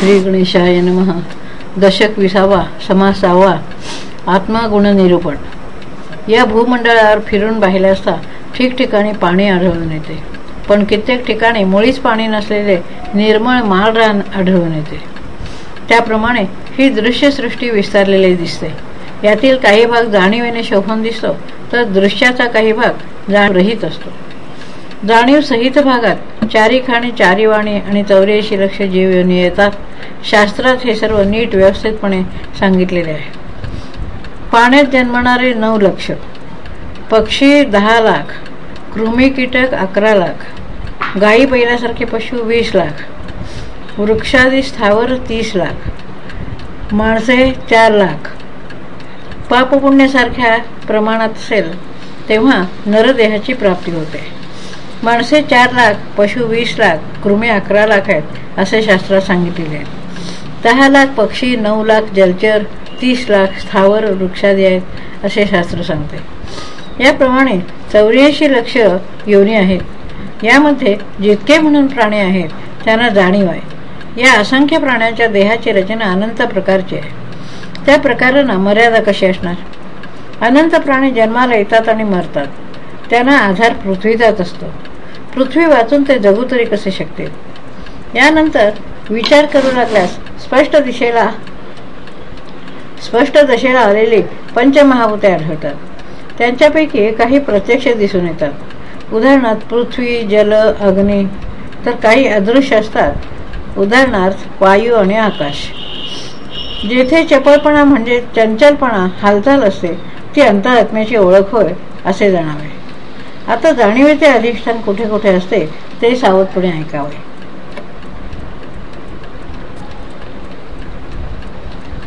श्री गणेशाय नम. दशक विसावा समासावा आत्मागुण निरूपण या भूमंडळावर फिरून पाहिले असता ठिकठिकाणी पाणी आढळून येते. पण कित्येक ठिकाणी मुळीच पाणी नसलेले निर्मळ माळरान आढळून येते. त्याप्रमाणे ही दृश्यसृष्टी विस्तारलेली दिसते. यातील काही भाग जाणीवेने शोभून दिसतो तर दृश्याचा काही भाग जाणरहित असतो. जाणीव सहित भागात चारी खाणी चारी वाणी आणि चौऱ्याऐंशी लक्ष जीव येतात. शास्त्रात हे सर्व नीट व्यवस्थितपणे सांगितलेले आहे. पाण्यात जन्मणारे नऊ लक्ष. पक्षी दहा लाख. कृमी कीटक अकरा लाख. गाई बैलासारखे पशु वीस लाख. वृक्षादी स्थावर तीस लाख. माणसे चार लाख. पापपुण्यासारख्या प्रमाणात असेल तेव्हा नरदेहाची प्राप्ती होते. माणसे चार लाख पशु वीस लाख कृमी अकरा लाख आहेत असे शास्त्रात सांगितलेले आहे. दहा लाख पक्षी नऊ लाख जलचर तीस लाख स्थावर वृक्षादी आहेत असे शास्त्र सांगते. याप्रमाणे चौऱ्याऐंशी लक्ष योनी आहेत. यामध्ये जितके म्हणून प्राणी आहेत त्यांना जाणीव आहे. या असंख्य प्राण्यांच्या देहाची रचना अनंत प्रकारची आहे. त्या प्रकारांना मर्यादा कशी असणार? अनंत प्राणी जन्माला येतात आणि मरतात. त्यांना आधार पृथ्वीचाच असतो. पृथ्वी वाचून ते जगू तरी कसे शकते यानंतर विचार करू लागल्यास स्पष्ट दिशेला स्पष्ट दशेला आलेले पंचमहाभूते आढळतात. त्यांच्यापैकी काही प्रत्यक्ष दिसून येतात. उदाहरणार्थ पृथ्वी जल अग्नी तर काही अदृश्य असतात. उदाहरणार्थ वायू आणि आकाश. जेथे चपळपणा म्हणजे चंचलपणा हालचाल असते ती अंतरात्म्याची ओळख होय असे जाणावे. आता जाणीवेचे अधिष्ठान कुठे कुठे असते ते सावधपणे ऐकावे.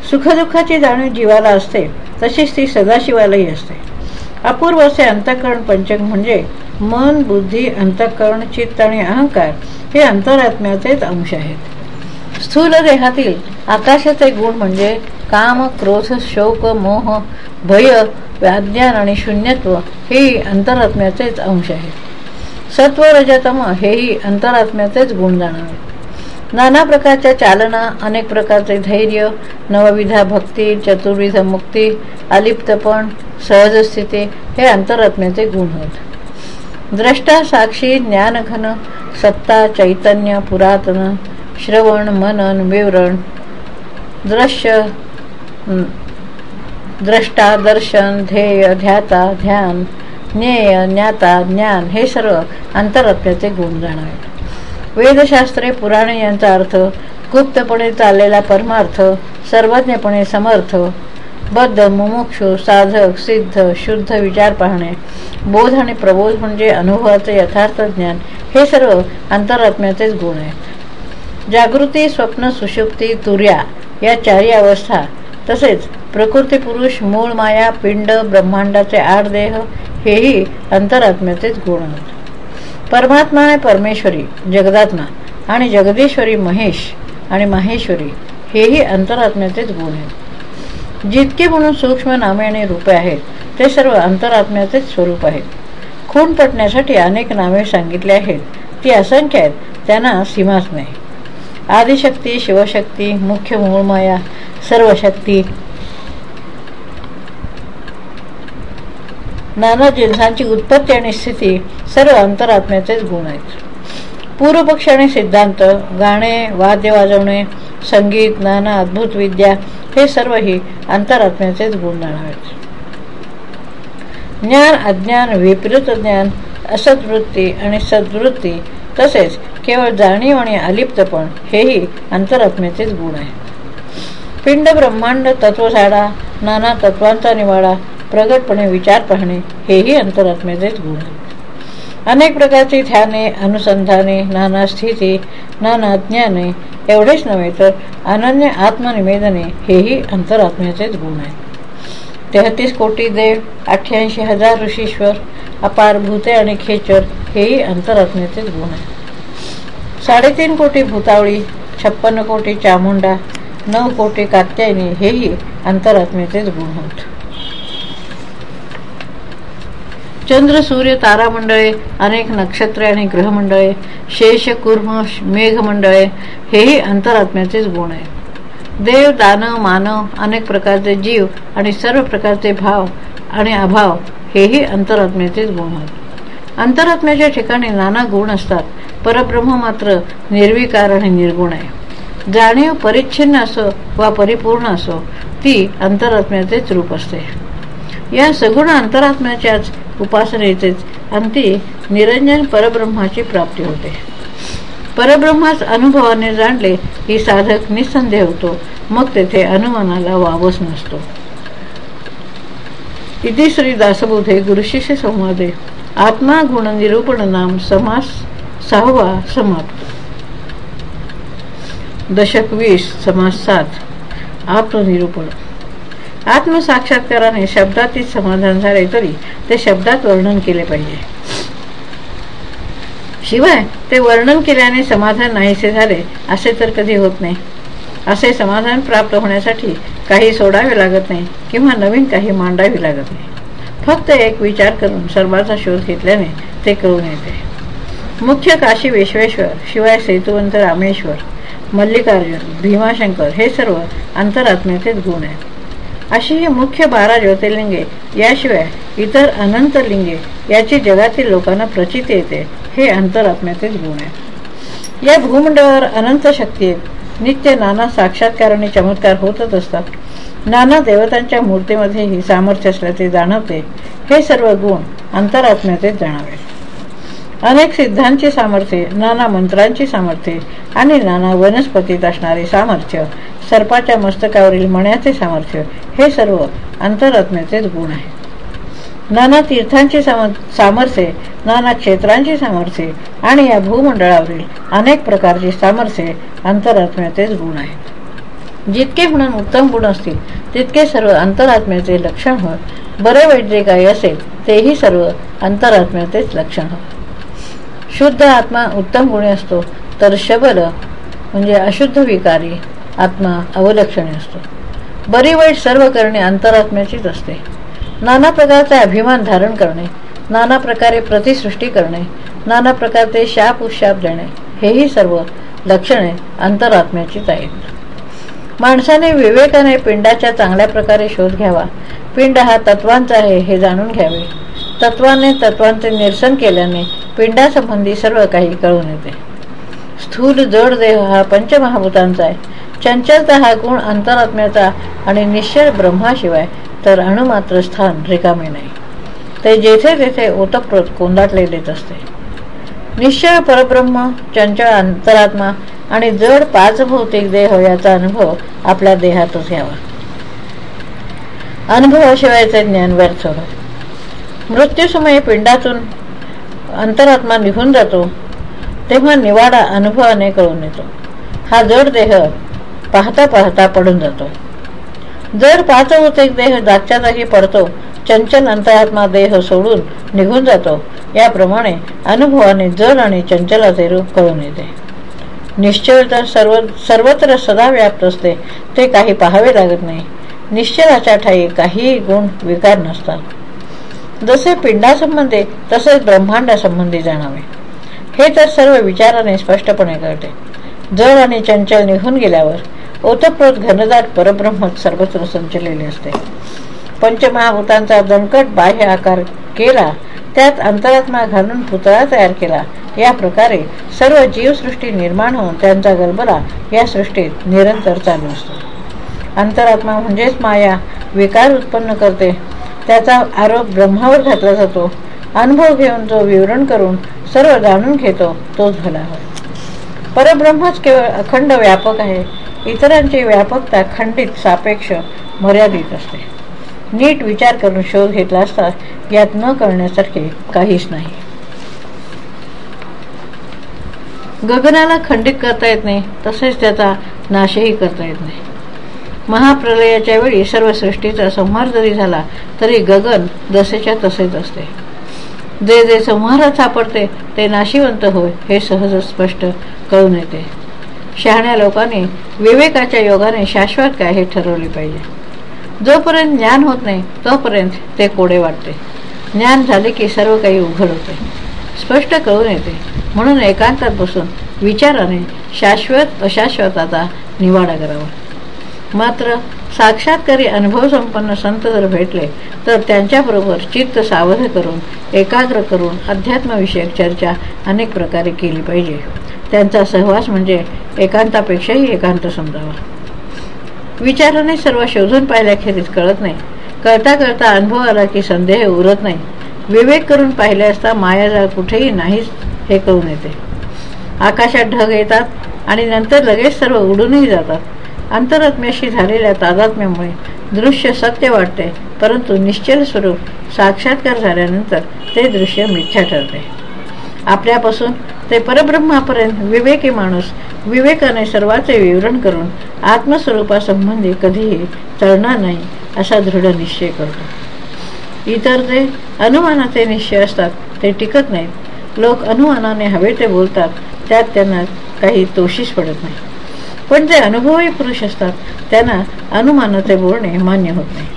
सुखदुःखाची जाणीव जीवाला असते तशीच ती सदाशिवालाही असते. अपूर्व असे अंतःकरण पंचक म्हणजे मन बुद्धी अंतःकरण चित्त आणि अहंकार हे अंतरात्म्याचेच अंश आहेत. स्थूल देहातील आकाशाचे गुण म्हणजे काम क्रोध शोक मोह भय व्याज्ञान आणि शून्यत्व हेही अंतरात्म्याचेच अंश आहेत. सत्व रजतम हेही अंतरात्म्याचेच गुण जाणावे नाना प्रकारच्या चालना अनेक प्रकारचे धैर्य नवविधा भक्ती चतुर्विध मुक्ती अलिप्तपण सहजस्थिती हे अंतरात्म्याचे गुण होत द्रष्टा साक्षी ज्ञानघन सत्ता चैतन्य पुरातन श्रवण मनन विवरण दृश्य द्रष्टा दर्शन ध्येय ध्याता ध्यान ज्ञेय ज्ञाता ज्ञान हे सर्व अंतरात्म्याचे गुण जाणावे. वेदशास्त्रे पुराणे यांचा अर्थ गुप्तपणे चाललेला परमार्थ सर्वज्ञपणे समर्थ बद्ध मुमुक्षु साधक सिद्ध शुद्ध विचार पाहणे बोध आणि प्रबोध म्हणजे अनुभवाचे यथार्थ ज्ञान हे सर्व अंतरात्म्याचेच गुण आहेत. जागृती स्वप्न सुषुप्ती तुर्या या चारी अवस्था तसेच प्रकृती पुरुष मूळ माया पिंड ब्रह्मांडाचे आठ देह हेही अंतरात्म्याचेच गुण आहेत. परमात्मा आणि परमेश्वरी जगदात्मा आणि जगदीश्वरी महेश आणि माहेश्वरी हेही अंतरात्म्याचेच गुण आहेत. जितके म्हणून सूक्ष्म नामे आणि रूपे आहेत ते सर्व अंतरात्म्याचेच स्वरूप आहेत. खून पटण्यासाठी अनेक नावे सांगितले आहेत ती असंख्य आहेत त्यांना सीमाच नाही. आदिशक्ती शिवशक्ती मुख्य मूळमाया सर्वशक्ती नाना जिन्सांची उत्पत्ती आणि स्थिती सर्व अंतरात्म्याचेच गुण आहेत. पूर्वपक्ष आणि सिद्धांत गाणे वाद्य वाजवणे संगीत नाना अद्भुत विद्या हे सर्वही अंतरात्म्याचेच गुण जाणावेत ज्ञान अज्ञान विपरीत ज्ञान असद्वृत्ती आणि सद्वृत्ती तसेच केवळ जाणीव आणि अलिप्तपण हेही अंतरात्म्याचेच गुण आहे पिंड ब्रह्मांड तत्वझाडा नाना तत्वांचा निवाडा प्रगटपणे विचार पाहणे हेही अंतरात्म्याचेच गुण. अनेक प्रकारची ध्याने अनुसंधाने नाना स्थिती नाना ज्ञाने एवढेच नव्हे तर अनन्य आत्मनिवेदने हेही अंतरात्म्याचेच गुण आहेत. तेहतीस कोटी देव अठ्ठ्याऐंशी हजार ऋषीश्वर अपार भूते आणि खेचर हेही अंतरात्म्याचेच गुण आहेत. साडेतीन कोटी भूतावळी छप्पन्न कोटी चामुंडा न कोटे कात्यायनी हेही अंतरात्म्याचेच गुण होत. चंद्र सूर्य तारामंडळे अनेक नक्षत्रे आणि ग्रहमंडळे शेष कुर्म मेघमंडळे हेही अंतरात्म्याचेच गुण आहे देव दानव मानव अनेक प्रकारचे जीव आणि सर्व प्रकारचे भाव आणि अभाव हेही अंतरात्म्याचेच गुण आहेत. अंतरात्म्याच्या ठिकाणी नाना गुण असतात. परब्रह्म मात्र निर्विकार आणि निर्गुण आहे. जाणीव परिच्छिन्न असो वा परिपूर्ण असो ती अंतरात्म्याचेच रूप असते. या सगुण अंतरात्म्याच्याच उपासनेचेच अंती निरंजन परब्रह्माची प्राप्ती होते. परब्रह्माच अनुभवाने जाणले ही साधक निसंदेह होतो मग तेथे अनुमानाला वावच नसतो. इति श्री दासबोधे गुरुशिष्य संवादे. आत्मा गुण निरूपण नाम समास सहावा समाप्त. दशक वीस समाज सात. आत्मनिरूपण आत्मसाक्षात्काराने शब्दातीत समाधान झाले तरी ते शब्दात वर्णन केले पाहिजे. शिवाय ते वर्णन केल्याने समाधान नाहीसे झाले असे तर कधी होत नाही. असे समाधान प्राप्त होण्यासाठी काही सोडावे लागत नाही किंवा नवीन काही मांडावी लागत नाही. फक्त एक विचार करून सर्वांचा शोध घेतल्याने ते कळून येते. मुख्य काशी विश्वेश्वर शिवाय सेतुवंत रामेश्वर मल्लिकार्जुन भीमाशंकर हे सर्व अंतरात्म्याचेच गुण आहेत. अशी ही मुख्य बारा ज्योतिर्लिंगे याशिवाय इतर अनंत लिंगे याची जगातील लोकांना प्रचिती येते हे अंतरात्म्याचेच गुण आहे या भूमंडळावर अनंत शक्ती आहेत. नित्य नाना साक्षात्कार आणि चमत्कार होतच असतात. नाना देवतांच्या मूर्तीमध्येही सामर्थ्य असल्याचे जाणवते. हे सर्व गुण अंतरात्म्याचेच जाणावे. अनेक सिद्धांची सामर्थ्ये नाना मंत्रांची सामर्थ्ये आणि नाना वनस्पतीत असणारे सामर्थ्य सर्पाच्या मस्तकावरील मण्याचे सामर्थ्य हे सर्व अंतरात्म्याचेच गुण आहे. नाना तीर्थांची सामर्थ्ये नाना क्षेत्रांची सामर्थ्ये आणि या भूमंडळावरील अनेक प्रकारची सामर्थ्ये अंतरात्म्याचेच गुण आहेत. जितके म्हणून उत्तम गुण असतील तितके सर्व अंतरात्म्याचे लक्षण होत. बरे वैद्य काही असेल तेही सर्व अंतरात्म्याचेच लक्षण होत. शुद्ध आत्मा उत्तम गुणी असतो तर शबल म्हणजे अशुद्ध विकारी आत्मा अवलक्षणी असतो. बरी वाईट सर्व करणे अंतरात्म्याचीच असते. नाना प्रकारचा अभिमान धारण करणे नाना प्रकारे प्रतिसृष्टी करणे नाना प्रकारचे शाप उशाप देणे हेही सर्व लक्षणे अंतरात्म्याचीच आहेत. माणसाने विवेकाने पिंडाच्या चांगल्या प्रकारे शोध घ्यावा. पिंड हा तत्वांचा आहे हे जाणून घ्यावे. तत्वाने तत्वांचे निरसन केल्याने पिंडासंबंधी सर्व काही कळून येते. स्थूल जड देह हा पंचमहाभूतांचा आहे. चंचलता हा गुण अंतरात्म्याचा आणि निश्चय ब्रह्माशिवाय तर अणुमात्र स्थान रिकामे नाही. ते जेथे तेथे ओतप्रोत कोंदाटलेलेच असते. निश्चय परब्रह्म चंचळ अंतरात्मा आणि जड पाच भौतिक देह याचा अनुभव आपल्या देहातच घ्यावा. अनुभवाशिवायचे ज्ञान व्यर्थ होय मृत्यूसमयी पिंडातून अंतरात्मा निघून जातो तेव्हा निवाडा अनुभवाने कळून येतो. हा जड देह पाहता पाहता पडून जातो. जर पाहतो एक देह जागच्या जागी पडतो चंचल अंतरात्मा देह सोडून निघून जातो याप्रमाणे अनुभवाने जड आणि चंचलाचे रूप कळून येते. निश्चय तर सर्व सर्वत्र सदा व्याप्त असते ते काही पाहावे लागत नाही. निश्चलाच्या ठाई काही गुण विकार नसतात. जसे पिंडासंबंधी तसेच ब्रह्मांडासंबंधी जाणावे. हे तर सर्व विचाराने स्पष्टपणे कळते. जड आणि चंचल निघून गेल्यावर ओतप्रोत घनदाट परब्रह्म सर्वत्र संचलेले असते. पंचमहाभूतांचा दणकट बाह्य आकार केला त्यात अंतरात्मा घालून पुतळा तयार केला. या प्रकारे सर्व जीवसृष्टी निर्माण होऊन त्यांचा गलबला या सृष्टीत निरंतर चालू असतो. अंतरात्मा म्हणजेच माया विकार उत्पन्न करते. त्याचा आरोप ब्रह्मावर घातला जातो. अनुभव घेऊन जो विवरण करून सर्व जाणून घेतो तोच भला होय. परब्रह्मच केवळ अखंड व्यापक आहे. इतरांची व्यापकता खंडित सापेक्ष मर्यादित असते. नीट विचार करून शोध घेतला असता यात न करण्यासारखे काहीच नाही. गगनाला खंडित करता येत नाही तसेच त्याचा नाशही करता येत नाही. महाप्रलयाच्या वेळी सर्व सृष्टीचा संहार जरी झाला तरी गगन जसेच्या तसेच असते. जे जे संहारात सापडते ते नाशिवंत होय हे सहज स्पष्ट कळून येते. शहाण्या लोकांनी विवेकाच्या योगाने शाश्वत काय हे ठरवले पाहिजे. जोपर्यंत ज्ञान होत नाही तोपर्यंत ते कोडे वाटते. ज्ञान झाले की सर्व काही उघड होते. स्पष्ट कळून येते. म्हणून एकांतात बसून विचाराने शाश्वत अशाश्वताचा निवाडा करावा. मात्र साक्षात्कारी अनुभव संपन्न संत जर भेटले तर त्यांच्याबरोबर चित्त सावध करून एकाग्र करून अध्यात्मविषयक चर्चा अनेक प्रकारे केली पाहिजे. त्यांचा सहवास म्हणजे एकांतापेक्षाही एकांत समजावा. विचाराने सर्व शोधून पाहिल्याखेरीज कळत नाही. कळता कळता अनुभव आला की संदेह उरत नाही. विवेक करून पाहिले असता मायाजाळ कुठेही नाहीच हे कळून येते. आकाशात ढग येतात आणि नंतर लगेच सर्व उडूनही जातात. अंतरात्म्याशी झालेल्या तादात्म्यामुळे दृश्य सत्य वाटते परंतु निश्चल स्वरूप साक्षात्कार झाल्यानंतर ते दृश्य मिथ्या ठरते. आपल्यापासून ते परब्रह्मापर्यंत विवेकी माणूस विवेकाने सर्वाचे विवरण करून आत्मस्वरूपासंबंधी कधीही तळणार नाही असा दृढ निश्चय करतो. इतर जे अनुमानाचे निश्चय असतात ते टिकत नाहीत. लोक अनुमानाने हवे ते बोलतात त्यात त्यांना काही तोशीच पडत नाही. पण जे अनुभवी पुरुष असतात त्यांना अनुमानाचे बोलणे मान्य होत नाही.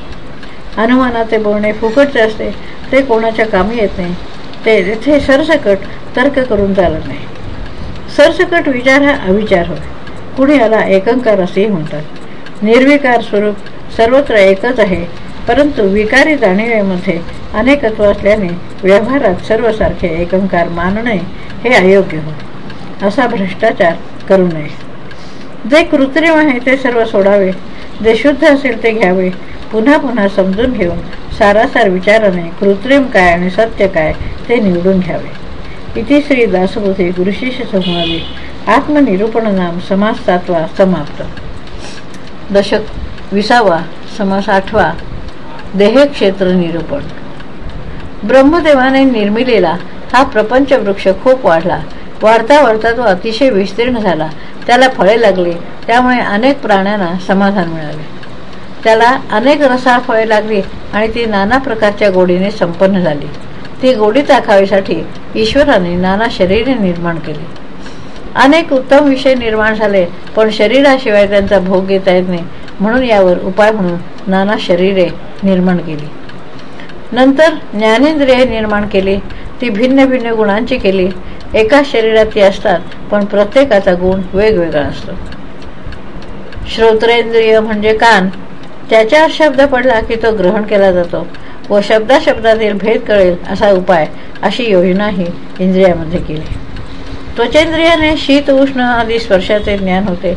अनुमानाचे बोलणे फुकटचे असते ते कोणाच्या कामी येत नाही. ते तेथे सरसकट तर्क करून चालत नाही. सरसकट विचार हा अविचार होय. कुणी याला एकंकार असेही म्हणतात. निर्विकार स्वरूप सर्वत्र एकच आहे परंतु विकारी जाणीवेमध्ये अनेकत्व असल्याने व्यवहारात सर्वसारखे एकंकार मानणे हे अयोग्य होय. असा भ्रष्टाचार करू नये. जे कृत्रिम आहे ते सर्व सोडावे. जे शुद्ध असेल ते घ्यावे. पुन्हा पुन्हा समजून घेऊन सारासार विचाराने कृत्रिम काय आणि सत्य काय ते निवडून घ्यावे. इथे श्री दासबोधे गुरुशिष्य संवादी. आत्मनिरूपण नाम समास सातवा समाप्त. दशक विसावा समास आठवा देहक्षेत्र निरूपण. ब्रह्मदेवाने निर्मिलेला हा प्रपंच वृक्ष खूप वाढला. वाढता वाढता तो अतिशय विस्तीर्ण झाला. त्याला फळे लागली. त्यामुळे अनेक प्राण्यांना समाधान मिळाले. त्याला अनेक रसाळ फळे लागली आणि ती नाना प्रकारच्या गोडीने संपन्न झाली. ती गोडी दाखावीसाठी ईश्वराने नाना शरीरे निर्माण केली. अनेक उत्तम विषय निर्माण झाले पण शरीराशिवाय त्यांचा भोग घेता येत नाही. म्हणून यावर उपाय म्हणून नाना शरीरे निर्माण केली. नंतर ज्ञानेंद्रिये निर्माण केली. ती भिन्न भिन्न गुणांची केली. एका शरीरात ती असतात पण प्रत्येकाचा गुण वेगवेगळा असतो. श्रोत्रेंद्रिय म्हणजे कान. त्याच्यावर शब्द पडला की तो ग्रहण केला जातो. व शब्दाशब्दातील भेद कळेल असा उपाय अशी योजना ही इंद्रियामध्ये केली. त्वचेंद्रियाने शीत उष्ण आदी स्पर्शाचे ज्ञान होते.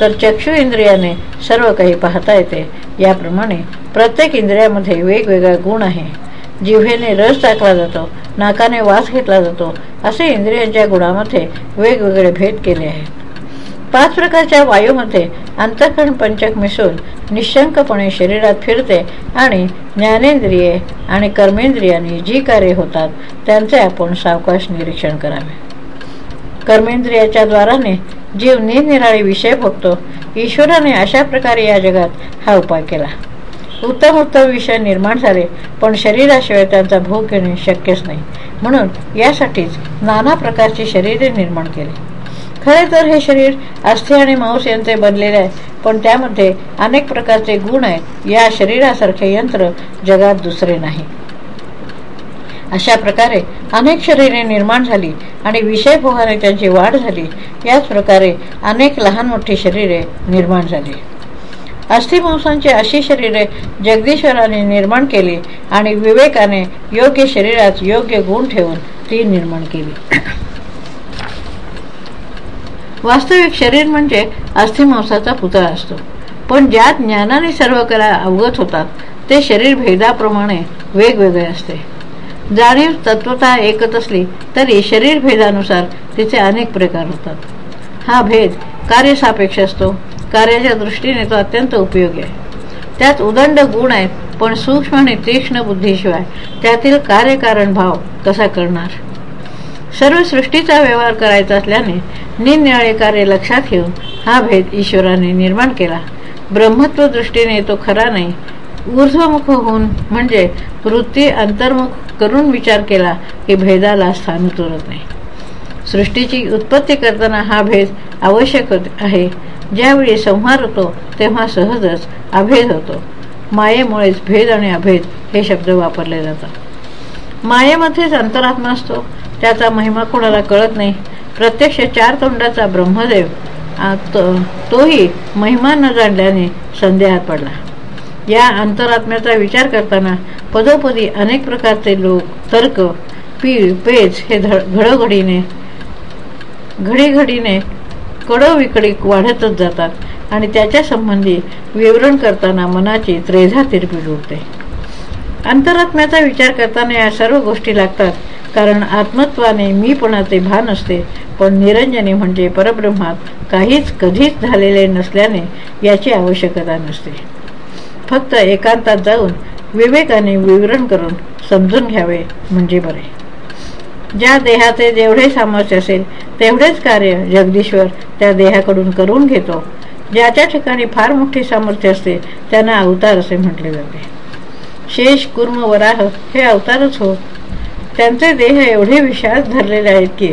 तर चक्षु इंद्रियाने सर्व काही पाहता येते. याप्रमाणे प्रत्येक इंद्रियामध्ये वेगवेगळा गुण आहे. जिव्हेने रस टाकला जातो नाकाने वास घेतला जातो असे इंद्रियांच्या गुणामध्ये वेगवेगळे भेद केले आहेत. पाच प्रकारच्या वायूमध्ये अंतःकरण पंचक मिसळून निशंकपणे शरीरात फिरते आणि ज्ञानेंद्रिये आणि कर्मेंद्रियांनी जी कार्य होतात त्यांचे आपण सावकाश निरीक्षण करावे. कर्मेंद्रियाच्या द्वाराने जीव निरनिराळे विषय भोगतो ईश्वराने अशा प्रकारे या जगात हा उपाय केला. उत्तम उत्तम विषय निर्माण झाले पण शरीराशिवाय त्यांचा भोग घेणे शक्यच नाही. म्हणून यासाठीच नाना प्रकारची शरीरे निर्माण केली. खरे तर हे शरीर अस्थि आणि मांस यांचे बनलेले आहे पण त्यामध्ये अनेक प्रकारचे गुण आहेत या शरीरासारखे यंत्र जगात दुसरे नाही. अशा प्रकारे अनेक शरीरे निर्माण झाली आणि विषय भोगाने त्यांची वाढ झाली. याच प्रकारे अनेक लहान मोठी शरीरे निर्माण झाली. अस्थिमांसांची अशी शरीरे जगदीश्वराने निर्माण केली आणि विवेकाने योग्य शरीरात योग्य गुण ठेवून ती निर्माण केली. वास्तविक शरीर म्हणजे अस्थिमांसाचा पुतळा असतो. पण ज्या ज्ञानाने सर्व कला अवगत होतात ते शरीर भेदाप्रमाणे वेगवेगळे असते. जाणीव तत्वता एकच असली तरी शरीर भेदानुसार तिचे अनेक प्रकार होतात. हा भेद कार्यसापेक्ष असतो. कार्याच्या दृष्टीने तो अत्यंत उपयोगी आहे. त्यात उदंड गुण आहेत पण सूक्ष्म आणि तीक्ष्ण बुद्धीशिवाय त्यातील कार्यकारण भाव कसा करणार? सर्व सृष्टीचा व्यवहार करायचा असल्याने निरनिराळे कार्य लक्षात घेऊन हा भेद ईश्वराने निर्माण केला. ब्रह्मत्व दृष्टीने तो खरा नाही. ऊर्ध्वमुख होऊन म्हणजे वृत्ती अंतर्मुख करून विचार केला की भेदाला स्थान उतरत नाही. सृष्टीची उत्पत्ती करताना हा भेद आवश्यक आहे. ज्यावेळी संहार होतो तेव्हा सहजच अभेद होतो. मायेमुळेच भेद आणि अभेद हे शब्द वापरले जातात. मायेमध्येच अंतरात्मा असतो. त्याचा महिमा कोणाला कळत नाही. प्रत्यक्ष चार तोंडाचा ब्रह्मदेव तोही महिमा न जाणल्याने संदेहात पडला. या अंतरात्म्याचा विचार करताना पदोपदी अनेक प्रकारचे लोक तर्क पीळ पेज हे घडोघडीने घडीघडीने कडविकडी वाढतच जातात आणि त्याच्या संबंधी विवरण करताना मनाची त्रेझा तिरपीट उरते अंतरात्म्याचा विचार करताना या सर्व गोष्टी लागतात कारण आत्मत्वाने मीपणाचे भान असते पण निरंजनी म्हणजे परब्रह्मात काहीच कधीच झालेले नसल्याने याची आवश्यकता नसते. फक्त एकांतात जाऊन विवेकाने विवरण करून समजून घ्यावे म्हणजे बरे. ज्या देहाचे जेवढे सामर्थ्य असेल तेवढेच कार्य जगदीश्वर त्या देहाकडून करून घेतो. ज्याच्या ठिकाणी फार मोठे सामर्थ्य असते त्यांना अवतार असे म्हटले जाते. शेष कुर्म वराह हे अवतारच होत त्यांचे देह एवढे विशाल धरलेले आहेत की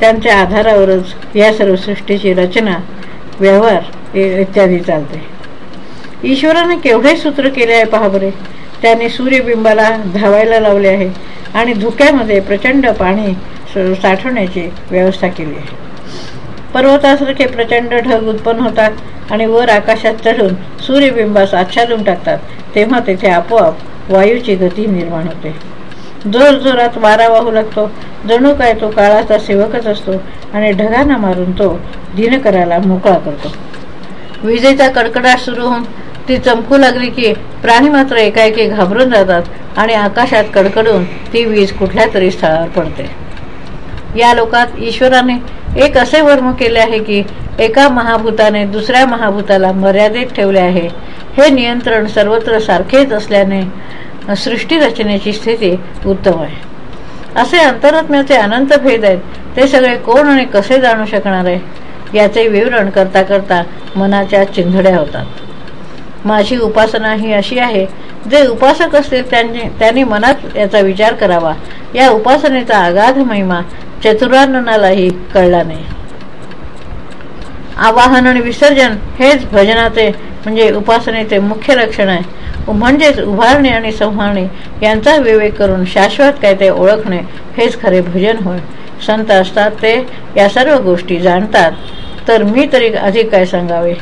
त्यांच्या आधारावरच या सर्व सृष्टीची रचना व्यवहार इत्यादी चालते. ईश्वराने केवढे सूत्र केले आहे पहा बरे. त्याने सूर्यबिंबाला धावायला लावले आहे. आणि धुक्यामध्ये प्रचंड पाणी साठवण्याची व्यवस्था केली आहे. पर्वतासारखे प्रचंड ढग उत्पन्न होतात आणि वर आकाशात चढून सूर्यबिंबास आच्छादून टाकतात. तेव्हा तेथे आपोआप वायूची गती निर्माण होते. जोर जोरात वारा वाहू लागतो. जणू काय तो काळाचा सेवकच असतो आणि ढगांना मारून तो दिनकराला मोकळा करतो. विजेचा कडकडाट सुरू होऊन ती चमकू लागली की प्राणी मात्र एकाएकी घाबरून जातात आणि आकाशात कडकडून ती वीज कुठल्या तरी स्थळावर पडते. या लोकात ईश्वराने एक असे वर्म केले आहे की एका महाभूताने दुसऱ्या महाभूताला मर्यादित ठेवले आहे. हे नियंत्रण सर्वत्र सारखेच असल्याने सृष्टी रचनेची स्थिती उत्तम आहे. असे अंतरात्म्याचे अनंत भेद आहेत ते सगळे कोण आणि कसे जाणू शकणार आहे याचे विवरण करता करता मनाच्या चिंधड्या होतात. माझी उपासना ही अशी आहे जे उपासक असतील त्यांनी त्यांनी मनात याचा विचार करावा. या उपासनेचा अगाध महिमा चतुराननालाही कळला नाही. आवाहन आणि विसर्जन हेच भजनाचे म्हणजे उपासनेचे मुख्य लक्षण आहे. म्हणजेच उभारणे आणि संभाळणे यांचा विवेक करून शाश्वत काय ते ओळखणे हेच खरे भजन होय. संत असतात ते या सर्व गोष्टी जाणतात. तर मी तरी अधिक काय सांगावे?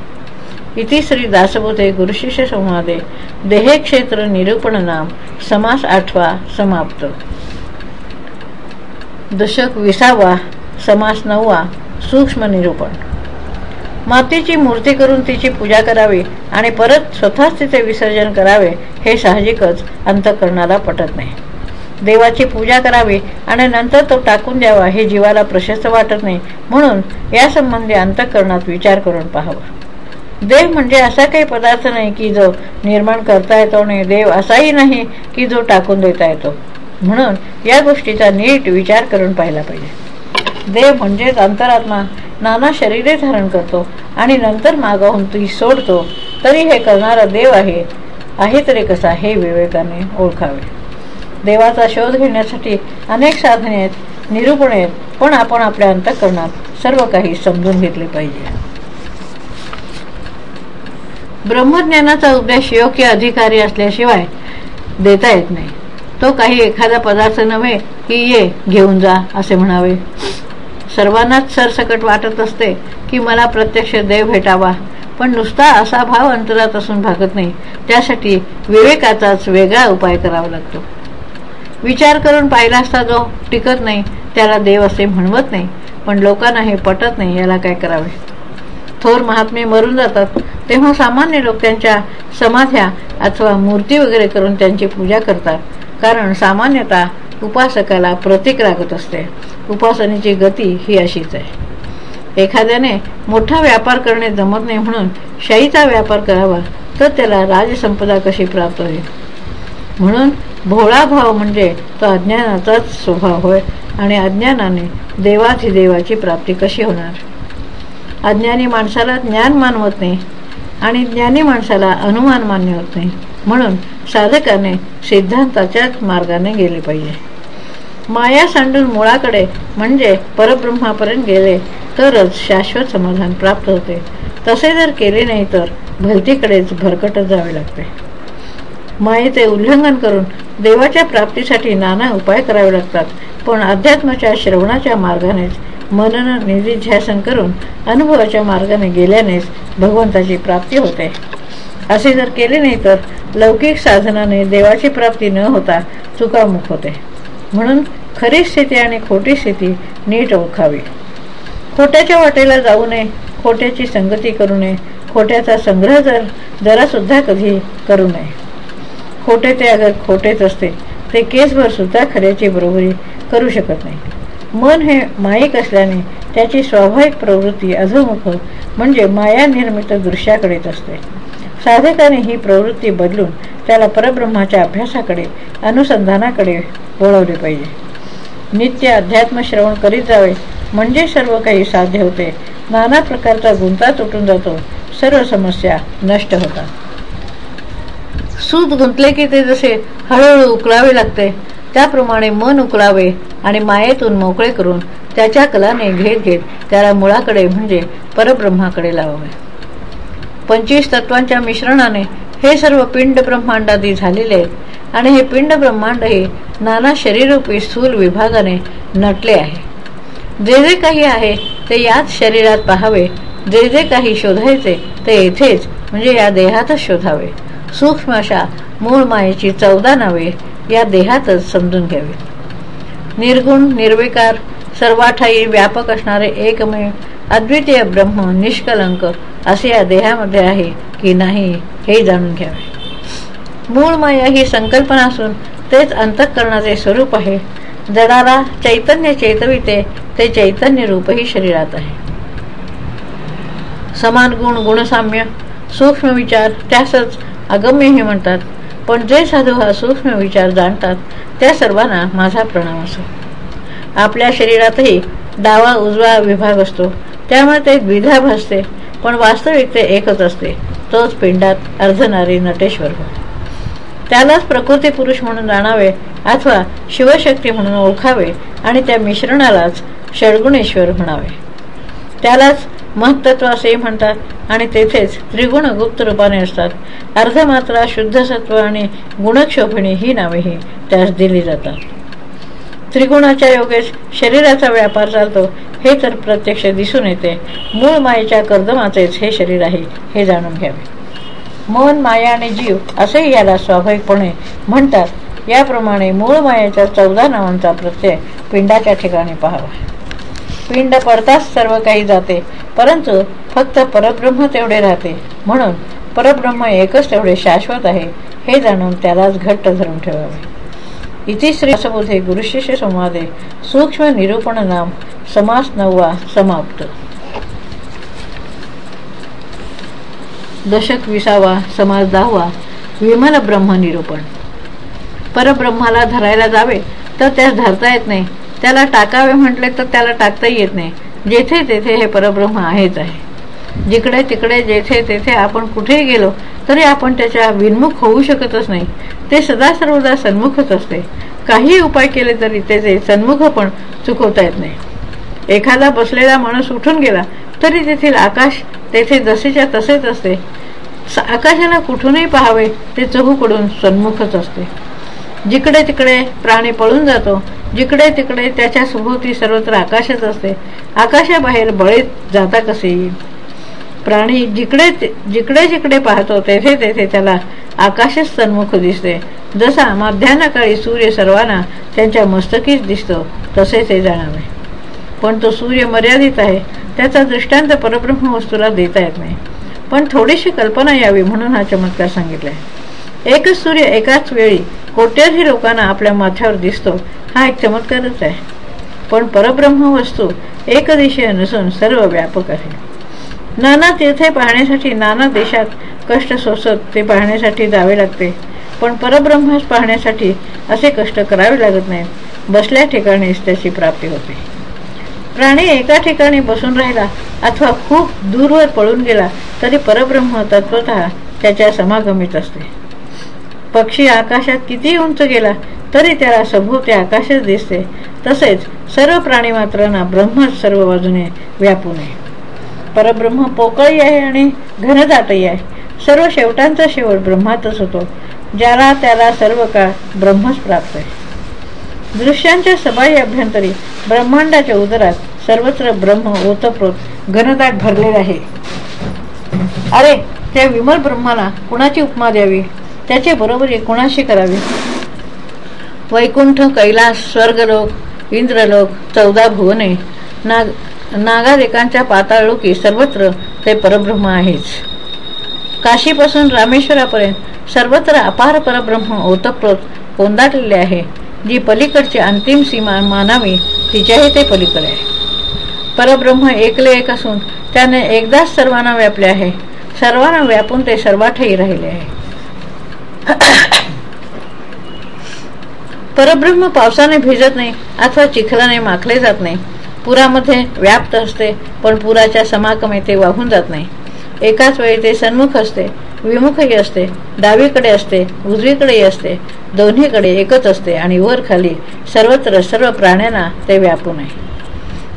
इति श्री दासबोधे गुरुशिष्य संवादे देहे क्षेत्र निरूपण नाम समास आठवा समाप्त। दशक विसावा समास नववा सूक्ष्म निरूपण। मातीची मूर्ती करून तिची पूजा करावी आणि परत स्वतःच तिचे विसर्जन करावे हे साहजिकच अंतकरणाला पटत नाही. देवाची पूजा करावी आणि नंतर तो टाकून द्यावा हे जीवाला प्रशस्त वाटत नाही म्हणून यासंबंधी अंतकरणात विचार करून पाहावा. देव म्हणजे असा काही पदार्थ नाही की जो निर्माण करता येतो आणि देव असाही नाही की जो टाकून देता येतो. म्हणून या गोष्टीचा नीट विचार करून पाहिला पाहिजे. देव म्हणजेच अंतरात्मा. नाना शरीरे धारण करतो आणि नंतर मागाहून ती सोडतो. तरी हे करणारा देव आहे. आहे तरी कसा हे विवेकाने ओळखावे. देवाचा शोध घेण्यासाठी अनेक साधने आहेत निरूपण आहेत पण आपण आपल्या अंतकरणात सर्व काही समजून घेतले पाहिजे. ब्रह्मज्ञानाचा उपदेश योग्य अधिकारी असल्याशिवाय देता येत नाही. तो काही एखादा पदार्थ नव्हे की ये घेऊन जा असे म्हणावे. सर्वांनाच सरसकट वाटत असते की मला प्रत्यक्ष देव भेटावा पण नुसता असा भाव अंतरात असून भागत नाही. त्यासाठी विवेकाचाच वेगळा उपाय करावा लागतो. विचार करून पाहिला असता जो टिकत नाही. त्याला देव असे म्हणवत नाही पण लोकांना हे पटत नाही याला काय करावे? थोर महात्मे मरून जातात. तेव्हा सामान्य लोक त्यांच्या समाध्या अथवा मूर्ती वगैरे करून त्यांची पूजा करतात. कारण सामान्यतः उपासकाला प्रतीक लागत असते. उपासनेची गती ही अशीच आहे. एखाद्याने मोठा व्यापार करणे जमत नाही म्हणून शाईचा व्यापार करावा तर त्याला राजसंपदा कशी प्राप्त होईल? म्हणून भोळा भाव म्हणजे तो अज्ञानाचाच स्वभाव होय आणि अज्ञानाने देवाधिदेवाची प्राप्ती कशी होणार? अज्ञानी माणसाला ज्ञान मानवत नाही आणि ज्ञानी माणसाला अनुमान मान्य होत नाही. म्हणून साधकाने सिद्धांताच्याच मार्गाने गेले पाहिजे. माया सांडून मुळाकडे म्हणजे परब्रह्मापर्यंत गेले तरच शाश्वत समाधान प्राप्त होते. तसे जर केले नाही तर भलतीकडेच भरकटत जावे लागते. मायेचे उल्लंघन करून देवाच्या प्राप्तीसाठी नाना उपाय करावे लागतात पण अध्यात्माच्या श्रवणाच्या मार्गानेच मनन निधिध्यासन करून अनुभवाच्या मार्गाने गेल्यानेच भगवंताची प्राप्ती होते. असे जर केले नाही तर लौकिक साधनाने देवाची प्राप्ती न होता चुकामुख होते. म्हणून खरी स्थिती आणि खोटी स्थिती नीट ओळखावी. खोट्याच्या वाटेला जाऊ नये खोट्याची संगती करू नये खोट्याचा संग्रह जर जरासुद्धा कधी करू नये. खोटे ते अगर खोटेच असते ते केसभर सुद्धा खऱ्याची बरोबरी करू शकत नाही. मन हे मायिक असल्याने त्याची स्वाभाविक प्रवृत्ती अधोमुख म्हणजे माया निर्मित दृश्याकडेच असते. साधकाने ही प्रवृत्ती बदलून त्याला परब्रह्माच्या अभ्यासाकडे अनुसंधानाकडे वळवले पाहिजे. नित्य अध्यात्म श्रवण करीत जावे म्हणजे सर्व काही साध्य होते. नाना प्रकारचा गुंता तुटून जातो सर्व समस्या नष्ट होतात. सूत गुंतले की ते जसे हळूहळू उकळावे लागते त्याप्रमाणे मन उकळावे आणि मायेतून मोकळे करून त्याच्या कलाने घेत घेत त्याला मुळाकडे म्हणजे परब्रह्माकडे लावावे. पंचवीस तत्वांच्या मिश्रणाने हे सर्व पिंड ब्रह्मांडादी झालेले आहेत आणि हे पिंड ब्रह्मांड हे नाना शरीरूपी स्थूल विभागाने नटले आहे. जे जे काही आहे ते याच शरीरात पाहावे जे जे काही शोधायचे ते येथेच म्हणजे या देहातच शोधावे. सूक्ष्म अशा मूळ मायेची चौदा नावे या देहातच समजून घ्यावी. निर्गुण निर्विकार सर्वाठाई व्यापक असणारे एकमेव अद्वितीय ब्रह्म निष्कलंक असे या देहामध्ये आहे की नाही हे जाणून घ्यावे. मूळ माया ही संकल्पना असून तेच अंतःकरणाचे स्वरूप आहे. जडाला चैतन्य चैतविते ते चैतन्य रूपही शरीरात आहे. समान गुण गुणसाम्य सूक्ष्म विचार त्यासच अगम्य हे म्हणतात. पण जे साधू हा सूक्ष्म विचार जाणतात त्या सर्वांना माझा प्रणाम असो. आपल्या शरीरातही डावा उजवा विभाग असतो. त्यामुळे ते द्विधा भासते पण वास्तविक ते एकच असते. तोच पिंडात अर्धनारी नटेश्वर त्यालाच प्रकृती पुरुष म्हणून जाणावे अथवा शिवशक्ती म्हणून ओळखावे आणि त्या मिश्रणालाच षडगुणेश्वर म्हणावे. त्यालाच महत्त्व असेही म्हणतात. आणि तेथेच त्रिगुण गुप्त रूपाने असतात. अर्धमात्रा शुद्धसत्व आणि गुणक्षोभिणी ही नावेही त्यास दिली जातात. त्रिगुणाच्या योगेस शरीराचा व्यापार चालतो. हे तर प्रत्यक्ष दिसून येते. मूळ मायेच्या कर्दमाचेच हे शरीर आहे हे जाणून घ्यावे. मन माया आणि जीव असेही याला स्वाभाविकपणे म्हणतात. याप्रमाणे मूळ मायाच्या चौदा नावांचा प्रत्यय पिंडाच्या ठिकाणी पाहावा. पिंड पडताच सर्व काही जाते. परंतु फक्त परब्रह्म तेवढे राहते. म्हणून परब्रह्म एकच तेवढे शाश्वत आहे. हे जाणून त्यालाच घट्ट धरून ठेवावे. इति श्री असबोधे गुरुशिष्य संवादे. सूक्ष्म निरूपण नाम. समास नववा समाप्त. दशक विसावा समाज दहावा. विमल ब्रह्म निरूपण. परब्रह्माला धरायला जावे तर त्यास धरता येत नाही. त्याला टाकावे म्हटले तर त्याला टाकता येत नाही. जेथे तेथे हे परब्रह्म आहेच आहे. जिकडे तिकडे जेथे तेथे आपण कुठेही गेलो तरी आपण त्याच्या विन्मुख होऊ शकतच नाही. ते सदा सर्वदा सन्मुखच असते. काही उपाय केले तरी त्याचे सन्मुख पण चुकवता येत नाही. एखादा बसलेला माणूस उठून गेला तरी तेथील आकाश तेथे जसेच्या तसेच असते. आकाशाला कुठूनही पाहावे ते चहूकडून सन्मुखच असते. जिकडे तिकडे प्राणी पळून जातो जिकडे तिकडे त्याच्या सभोवती सर्वत्र आकाशच असते. आकाशाबाहेर बळीत जाता कसे येईल? प्राणी जिकडे जिकडे जिकडे पाहतो तेथे तेथे त्याला आकाशच सन्मुख दिसते. जसा मध्यान्हकाळी सूर्य सर्वांना त्यांच्या मस्तकीच दिसतो तसे ते जाणावे. पण तो सूर्य मर्यादित आहे त्याचा दृष्टांत परब्रह्म वस्तूला देता येत नाही. पण थोडीशी कल्पना यावी म्हणून हा चमत्कार सांगितलाय. एकच सूर्य एकाच वेळी कोट्याधी लोकांना आपल्या माथ्यावर दिसतो. हा एक चमत्कारच आहे. पण परब्रह्म वस्तू एकदिशीय नसून सर्व व्यापक आहे. नाना तीर्थे पाहण्यासाठी नाना देशात कष्ट सोसत ते पाहण्यासाठी जावे लागते. पण परब्रह्मास पाहण्यासाठी असे कष्ट करावे लागत नाहीत. बसल्या ठिकाणीच त्याची प्राप्ती होते. प्राणी एका ठिकाणी बसून राहिला अथवा खूप दूरवर पळून गेला तरी परब्रह्म तत्वत त्याच्या समागमीत असते. पक्षी आकाशात किती उंच गेला तरी त्याला सभोवते आकाशच दिसते. तसेच सर्व प्राणी मात्रांना ब्रह्मच सर्व बाजूने व्यापू नये परब्रह्म पोकळी आहे आणि घनदाटही आहे. सर्व शेवटांचा शेवट ब्रह्मातच होतो. ज्याला त्याला सर्व काळ ब्रह्मच प्राप्त आहे. दृश्यांच्या सबाई अभ्यंतरी ब्रह्मांडाच्या उदरात सर्वत्र ब्रह्म ओतप्रोत घनदाट भरलेला आहे. अरे त्या विमल ब्रह्माला कुणाची उपमा द्यावी? त्याचे बरोबरी कुणाशी करावी? वैकुंठ कैलास स्वर्गलोक इंद्रलोक चौदा भुवने नाग नागादेकांच्या पाताळलोकी सर्वत्र ते परब्रह्म आहेच. काशीपासून रामेश्वरापर्यंत सर्वत्र अपार परब्रह्म ओतप्रोत कोंदाटलेले आहे. जी पलीकडची अंतिम सीमा मानावी तिच्याही ते पलीकडे आहे. परब्रह्म एकले एक असून त्याने एकदाच सर्वांना व्यापले आहे. सर्वांना व्यापून ते सर्वाठही राहिले आहे. परब्रह्म पावसाने भिजत नाही अथवा चिखलाने माखले जात नाही. पुरामध्ये व्याप्त असते पण पुराच्या समाकमे ते वाहून जात नाही. एकाच वेळी ते सन्मुख असते विमुखही असते डावीकडे असते उजवीकडेही असते दोन्हीकडे एकच असते आणि वर खाली सर्वत्र सर्व प्राण्यांना ते व्यापू नये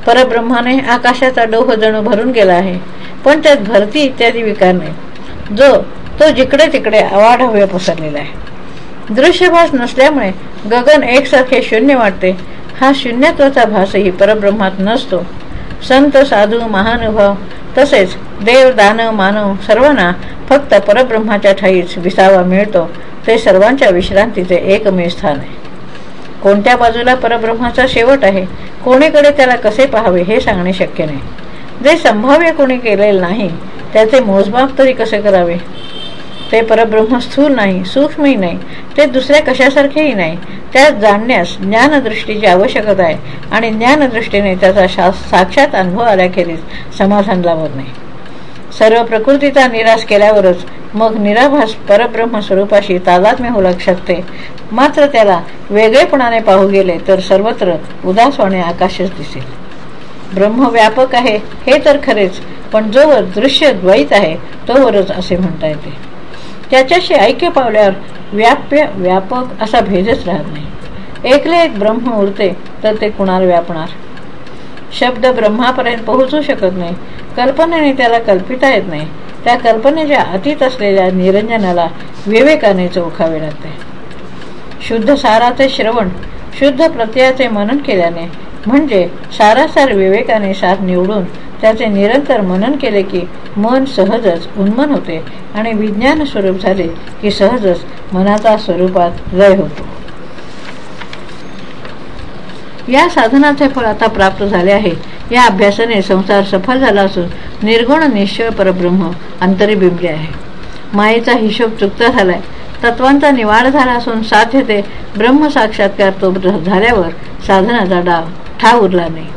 परब्रह्माने आकाशाचा डोह जणू भरून गेला आहे पण त्यात भरती इत्यादी विकार नाही. जो तो जिकडे तिकडे अवाढव्य पसरलेला आहे. दृश्यभास नसल्यामुळे गगन एकसारखे शून्य वाटते. हा शून्यत्वाचा भासही परब्रह्मात नसतो. संत साधू महानुभाव तसेच देव दानव मानव सर्वांना फक्त परब्रह्माच्या ठाईच विसावा मिळतो. ते सर्वांच्या विश्रांतीचे एकमेव स्थान आहे. कोणत्या बाजूला परब्रह्माचा शेवट आहे? कोणीकडे त्याला कसे पाहावे हे सांगणे शक्य नाही. जे संभाव्य कोणी केलेले नाही त्याचे मोजमाप तरी कसे करावे? ते परब्रह्म स्थूल नाही सूक्ष्मही नाही ते दुसऱ्या कशासारखेही नाही. त्यास जाणण्यास ज्ञानदृष्टीची आवश्यकता आहे आणि ज्ञानदृष्टीने त्याचा साक्षात अनुभव आल्याखेरीज समाधान लावत नाही. सर्व प्रकृतीचा निराश केल्यावरच मग निराभास परब्रह्म स्वरूपाशी तादात्म्य होऊ शकते. मात्र त्याला वेगळेपणाने पाहू गेले तर सर्वत्र उदासवाणे आकाशच दिसेल. ब्रह्म व्यापक आहे हे तर खरेच पण जोवर दृश्य द्वैत आहे तोवरच असे म्हणता येते. त्याच्याशी ऐक्य पावल्यावर व्याप्य व्यापक असा भेदच राहत नाही. एकले एक ब्रह्म उरते तर ते कुणाला व्यापणार? शब्द ब्रह्मापर्यंत पोहोचू शकत नाही. कल्पनेने त्याला कल्पिता येत नाही. त्या कल्पनेच्या अतीत असलेल्या निरंजनाला विवेकाने चोखावे लागते. शुद्ध साराचे श्रवण शुद्ध प्रत्ययाचे मनन केल्याने म्हणजे सारासार विवेकाने सार निवडून त्याचे निरंतर मनन केले की मन सहजच उन्मन होते आणि विज्ञान स्वरूप झाले की सहजच मनाचा स्वरूपात लय होतो. या साधनाचे फळ आता प्राप्त झाले आहे. या अभ्यासाने संसार सफल झाला असून निर्गुण निश्चय परब्रह्म अंतरीबिंबले आहे. मायेचा हिशोब चुकता झालाय. तत्वांचा निवाड झाला असून साध्य ते ब्रह्म साक्षात्कार तो झाल्यावर साधनाचा डाव ठा उरला नाही.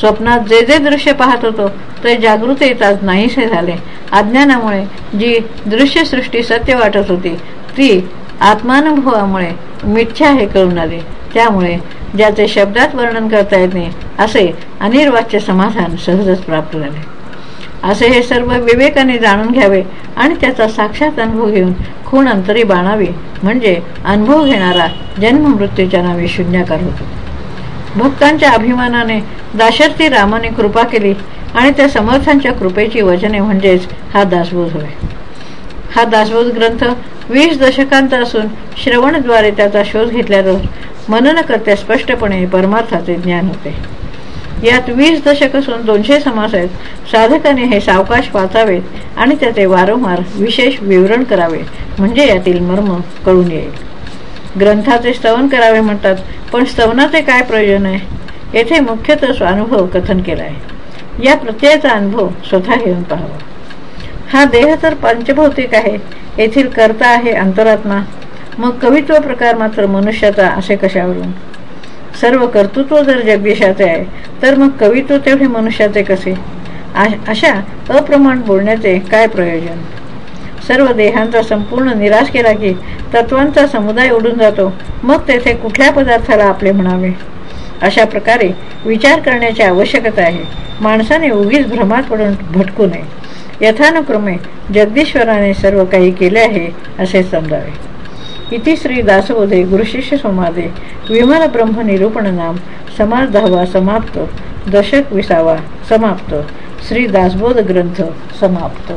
स्वप्नात जे जे दृश्य पाहत होतो ते जागृतीत आज नाहीसे झाले. अज्ञानामुळे जी दृश्यसृष्टी सत्य वाटत होती ती आत्मानुभवामुळे मिथ्या हे करून आली. त्यामुळे ज्याचे शब्दात वर्णन करता येत नाही असे अनिर्वाच्य समाधान सहजच प्राप्त झाले. असे हे सर्व विवेकाने जाणून घ्यावे आणि त्याचा साक्षात अनुभव घेऊन खूण अंतरी बाणावी म्हणजे अनुभव घेणारा जन्म मृत्यूच्या नावे शून्याकार होतो. भक्तांच्या अभिमानाने दाशर्थी रामाने कृपा केली आणि त्या समर्थांच्या कृपेची वचने म्हणजेच हा दासबोध होय. हा दासबोध ग्रंथ वीस दशकांत असून श्रवणद्वारे त्याचा शोध घेतल्यावर मनन करते स्पष्टपणे परमार्थाचे ज्ञान होते. यात वीस दशक असून दोनशे समास आहेत. साधकाने हे सावकाश वाचावेत आणि त्याचे वारंवार विशेष विवरण करावे म्हणजे यातील मर्म कळून येईल. ग्रंथाचे स्तवन करावे म्हणतात पण स्तवनाचे काय प्रयोजन आहे? येथे मुख्यतः स्वानुभव कथन केला आहे या प्रत्ययाचा अनुभव स्वतः घेऊन पाहावा. हा देह तर पंचभौतिक आहे. येथील कर्ता आहे अंतरात्मा. मग कवित्व प्रकार मात्र मनुष्याचा असे कशावरून? सर्व कर्तृत्व जर जगदीशाचे आहे तर मग कवित्व तेवढे मनुष्याचे कसे? अशा अप्रमाण बोलण्याचे काय प्रयोजन? सर्व देहांचा संपूर्ण निराश केला की तत्वांचा समुदाय उडून जातो. मग तेथे कुठल्या पदार्थाला आपले म्हणावे? अशा प्रकारे विचार करण्याची आवश्यकता आहे. माणसाने उगीच भ्रमात पडून भटकू नये. यथानुक्रमे जगदीश्वराने सर्व काही केले आहे असे समजावे. इति श्री दासबोधे गुरुशिष्य संवादे विमल ब्रह्म निरूपण नाम समाज दहावा समाप्त दशक विसावा समाप्त श्री दासबोध ग्रंथ समाप्त.